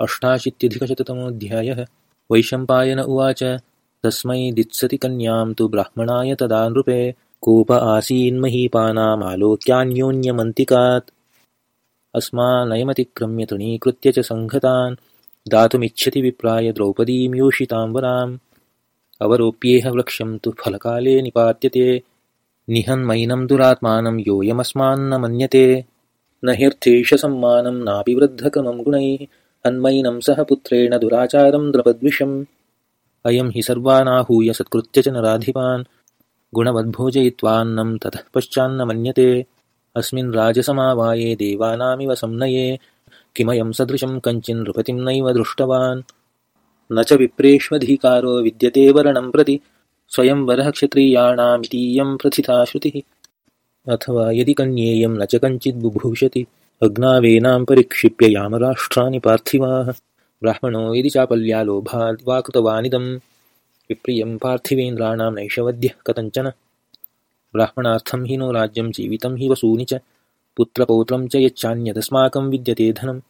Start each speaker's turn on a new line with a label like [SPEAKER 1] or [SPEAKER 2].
[SPEAKER 1] अष्टाशीत्यधिकशततमोऽध्यायः। वैशम्पायन उवाच तस्मै दित्सति कन्यां तु ब्राह्मणाय तदा नृपे कोप आसीन्महीपानामालोक्यान्योन्यमन्तिकात् अस्मानयमतिक्रम्य तृणीकृत्य च सङ्घतान् दातुमिच्छति विप्राय द्रौपदीं योषितां वराम् अवरोप्येह वृक्षं तु फलकाले निपात्यते निहन्मैनं दुरात्मानं योऽयमस्मान्न मन्यते। न ह्यर्थेष सम्मानं नापि वृद्धकमं गुणैः अन्मैनं सह पुत्रेण दुराचारं द्रपद्विषम्। अयं हि सर्वानाहूय सत्कृत्य च नराधिपान् गुणवद्भोजयित्वान्नं ततः पश्चान्न मन्यते अस्मिन् राजसमावाये देवानामिव संनये। किमयं सदृशं कञ्चिन् नृपतिं नैव दृष्टवान्। न च विप्रेष्वधिकारो विद्यते वरणं प्रति। स्वयंवरः क्षत्रियाणामितीयं प्रथिता श्रुतिः अथवा यदि कन्येयं न च कञ्चिद्बुभूषति अग्नावेनां परिक्षिप्य यामराष्ट्राणि पार्थिवाः। ब्राह्मणो यदि चापल्या कृतवानिदं विप्रियं पार्थिवेन्द्राणां नैषवद्यः कथञ्चन। ब्राह्मणार्थं हि नो राज्यं जीवितं हि वसूनि च। पुत्रपौत्रं च यच्चान्यदस्माकं विद्यते धनम्